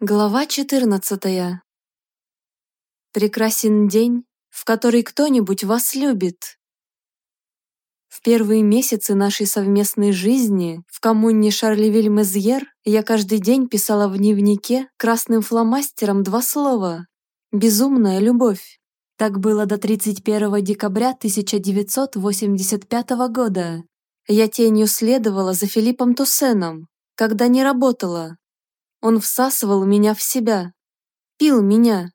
Глава 14. Прекрасен день, в который кто-нибудь вас любит. В первые месяцы нашей совместной жизни в коммуне Шарлевиль-Мезьер я каждый день писала в дневнике красным фломастером два слова «Безумная любовь». Так было до 31 декабря 1985 года. Я тенью следовала за Филиппом Туссеном, когда не работала, он всасывал меня в себя, пил меня,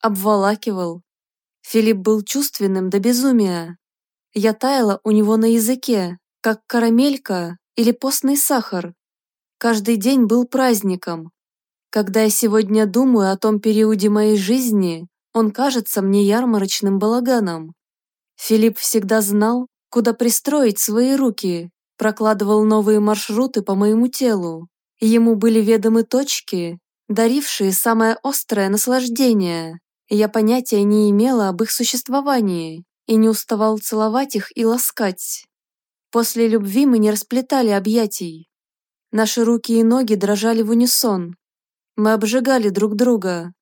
обволакивал. Филипп был чувственным до безумия. Я таяла у него на языке, как карамелька или постный сахар. Каждый день был праздником. Когда я сегодня думаю о том периоде моей жизни, он кажется мне ярмарочным балаганом. Филипп всегда знал, куда пристроить свои руки, прокладывал новые маршруты по моему телу, Ему были ведомы точки, дарившие самое острое наслаждение. Я понятия не имела об их существовании и не уставал целовать их и ласкать. После любви мы не расплетали объятий. Наши руки и ноги дрожали в унисон. Мы обжигали друг друга.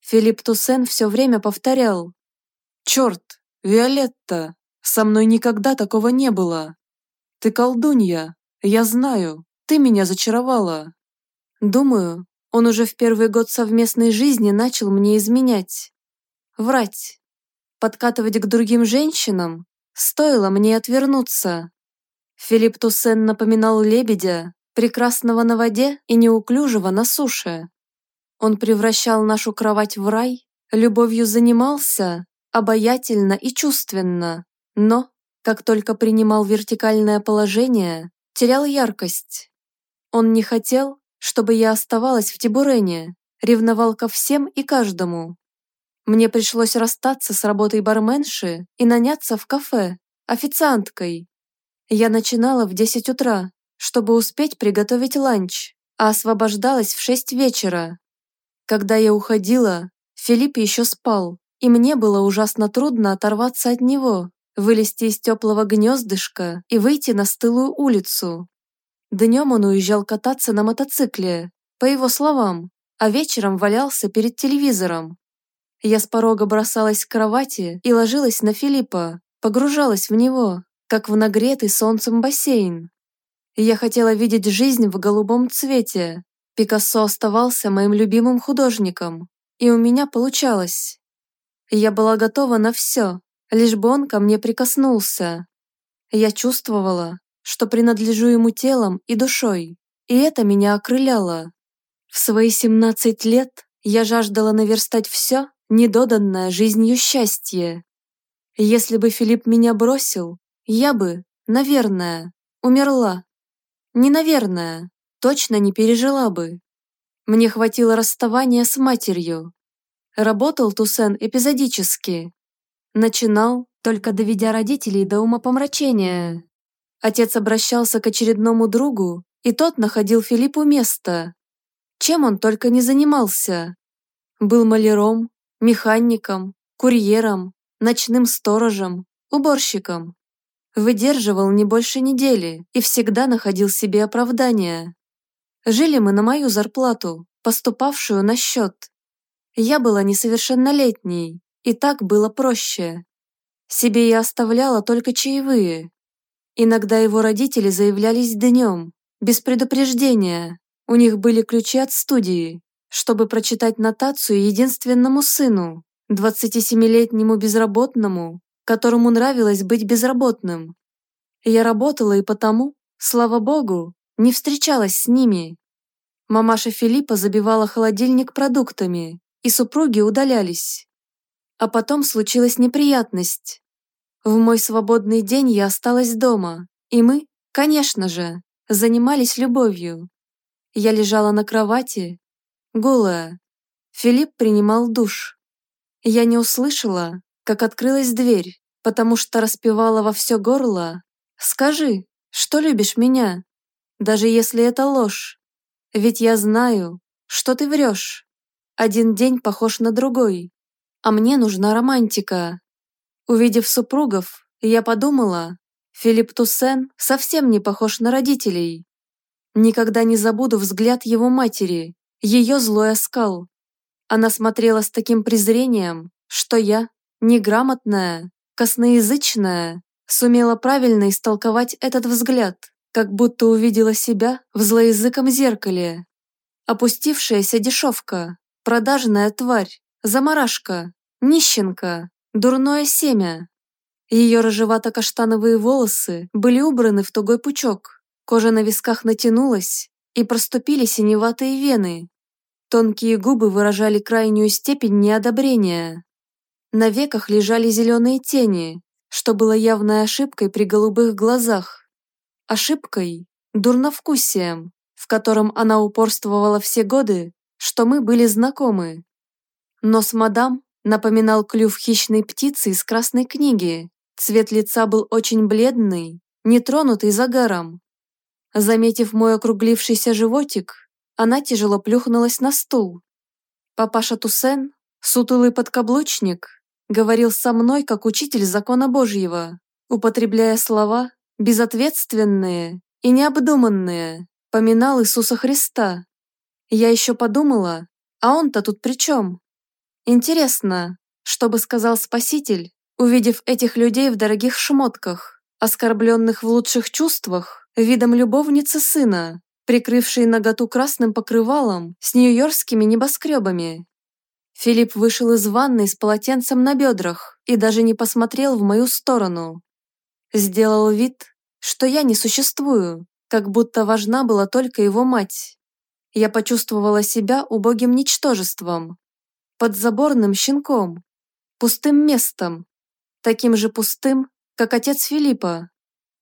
Филипп Туссен все время повторял. «Черт, Виолетта, со мной никогда такого не было. Ты колдунья, я знаю». Ты меня зачаровала. Думаю, он уже в первый год совместной жизни начал мне изменять. Врать. Подкатывать к другим женщинам. Стоило мне отвернуться. Филипп Туссен напоминал лебедя, прекрасного на воде и неуклюжего на суше. Он превращал нашу кровать в рай, любовью занимался, обаятельно и чувственно, но, как только принимал вертикальное положение, терял яркость. Он не хотел, чтобы я оставалась в Тибурене, ревновал ко всем и каждому. Мне пришлось расстаться с работой барменши и наняться в кафе, официанткой. Я начинала в 10 утра, чтобы успеть приготовить ланч, а освобождалась в 6 вечера. Когда я уходила, Филипп еще спал, и мне было ужасно трудно оторваться от него, вылезти из теплого гнездышка и выйти на стылую улицу. Днем он уезжал кататься на мотоцикле, по его словам, а вечером валялся перед телевизором. Я с порога бросалась к кровати и ложилась на Филиппа, погружалась в него, как в нагретый солнцем бассейн. Я хотела видеть жизнь в голубом цвете. Пикассо оставался моим любимым художником, и у меня получалось. Я была готова на все, лишь бы он ко мне прикоснулся. Я чувствовала, что принадлежу ему телом и душой, и это меня окрыляло. В свои 17 лет я жаждала наверстать все, недоданное жизнью счастье. Если бы Филипп меня бросил, я бы, наверное, умерла. Не наверное, точно не пережила бы. Мне хватило расставания с матерью. Работал Тусен эпизодически. Начинал, только доведя родителей до умопомрачения. Отец обращался к очередному другу, и тот находил Филиппу место. Чем он только не занимался. Был маляром, механиком, курьером, ночным сторожем, уборщиком. Выдерживал не больше недели и всегда находил себе оправдание. Жили мы на мою зарплату, поступавшую на счет. Я была несовершеннолетней, и так было проще. Себе я оставляла только чаевые, Иногда его родители заявлялись днем, без предупреждения. У них были ключи от студии, чтобы прочитать нотацию единственному сыну, 27-летнему безработному, которому нравилось быть безработным. Я работала и потому, слава богу, не встречалась с ними. Мамаша Филиппа забивала холодильник продуктами, и супруги удалялись. А потом случилась неприятность. В мой свободный день я осталась дома, и мы, конечно же, занимались любовью. Я лежала на кровати, голая. Филипп принимал душ. Я не услышала, как открылась дверь, потому что распевала во все горло «Скажи, что любишь меня, даже если это ложь, ведь я знаю, что ты врешь. Один день похож на другой, а мне нужна романтика». Увидев супругов, я подумала, Филипп Туссен совсем не похож на родителей. Никогда не забуду взгляд его матери, ее злой оскал. Она смотрела с таким презрением, что я, неграмотная, косноязычная, сумела правильно истолковать этот взгляд, как будто увидела себя в злоязыком зеркале. Опустившаяся дешевка, продажная тварь, заморашка, нищенка, дурное семя. Ее рыжевато-каштановые волосы были убраны в тугой пучок, кожа на висках натянулась, и проступили синеватые вены. Тонкие губы выражали крайнюю степень неодобрения. На веках лежали зеленые тени, что было явной ошибкой при голубых глазах. Ошибкой, дурновкусием, в котором она упорствовала все годы, что мы были знакомы. Нос мадам напоминал клюв хищной птицы из красной книги. Цвет лица был очень бледный, нетронутый загаром. Заметив мой округлившийся животик, она тяжело плюхнулась на стул. Папаша Туссен, сутулый подкаблучник, говорил со мной как учитель закона Божьего, употребляя слова безответственные и необдуманные, поминал Иисуса Христа. Я еще подумала, а он-то тут при чем? Интересно, что бы сказал Спаситель, увидев этих людей в дорогих шмотках, оскорбленных в лучших чувствах, видом любовницы сына, прикрывшей наготу красным покрывалом с нью-йоркскими небоскребами. Филипп вышел из ванной с полотенцем на бедрах и даже не посмотрел в мою сторону. Сделал вид, что я не существую, как будто важна была только его мать. Я почувствовала себя убогим ничтожеством, подзаборным щенком, пустым местом, таким же пустым, как отец Филиппа.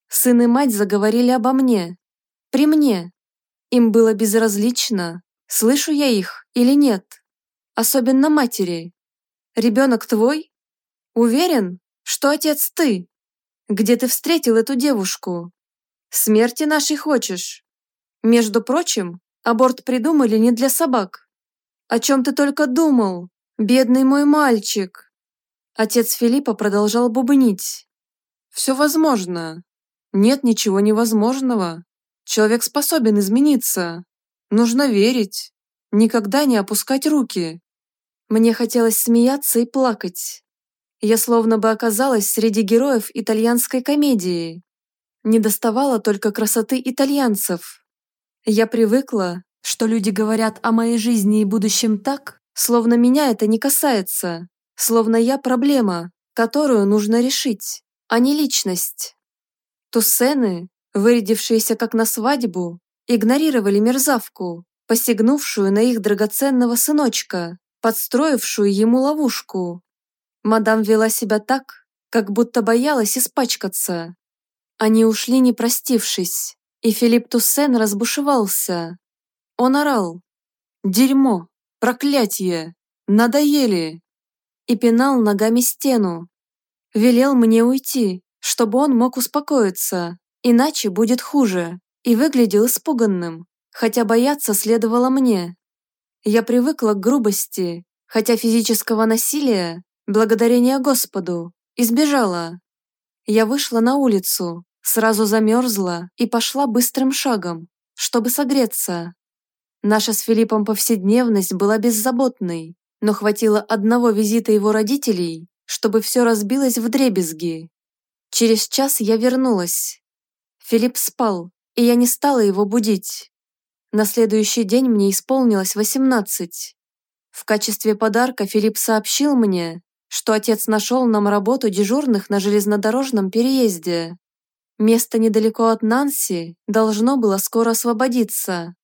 Сын и мать заговорили обо мне, при мне. Им было безразлично, слышу я их или нет. Особенно матери. Ребенок твой? Уверен, что отец ты? Где ты встретил эту девушку? Смерти нашей хочешь? Между прочим, аборт придумали не для собак. О чем ты только думал, бедный мой мальчик? Отец Филиппа продолжал бубнить. Все возможно. Нет ничего невозможного. Человек способен измениться. Нужно верить. Никогда не опускать руки. Мне хотелось смеяться и плакать. Я словно бы оказалась среди героев итальянской комедии. Не доставало только красоты итальянцев. Я привыкла, что люди говорят о моей жизни и будущем так, словно меня это не касается, словно я проблема, которую нужно решить, а не личность. Туссены, вырядившиеся как на свадьбу, игнорировали мерзавку, посягнувшую на их драгоценного сыночка, подстроившую ему ловушку. Мадам вела себя так, как будто боялась испачкаться. Они ушли не простившись, и Филипп Туссен разбушевался. Он орал «Дерьмо! Проклятие! Надоели!» и пинал ногами стену. Велел мне уйти, чтобы он мог успокоиться, иначе будет хуже, и выглядел испуганным, хотя бояться следовало мне. Я привыкла к грубости, хотя физического насилия, благодарение Господу, избежала. Я вышла на улицу, сразу замерзла и пошла быстрым шагом, чтобы согреться. Наша с Филиппом повседневность была беззаботной, но хватило одного визита его родителей, чтобы все разбилось в дребезги. Через час я вернулась. Филипп спал, и я не стала его будить. На следующий день мне исполнилось 18. В качестве подарка Филипп сообщил мне, что отец нашел нам работу дежурных на железнодорожном переезде. Место недалеко от Нанси должно было скоро освободиться.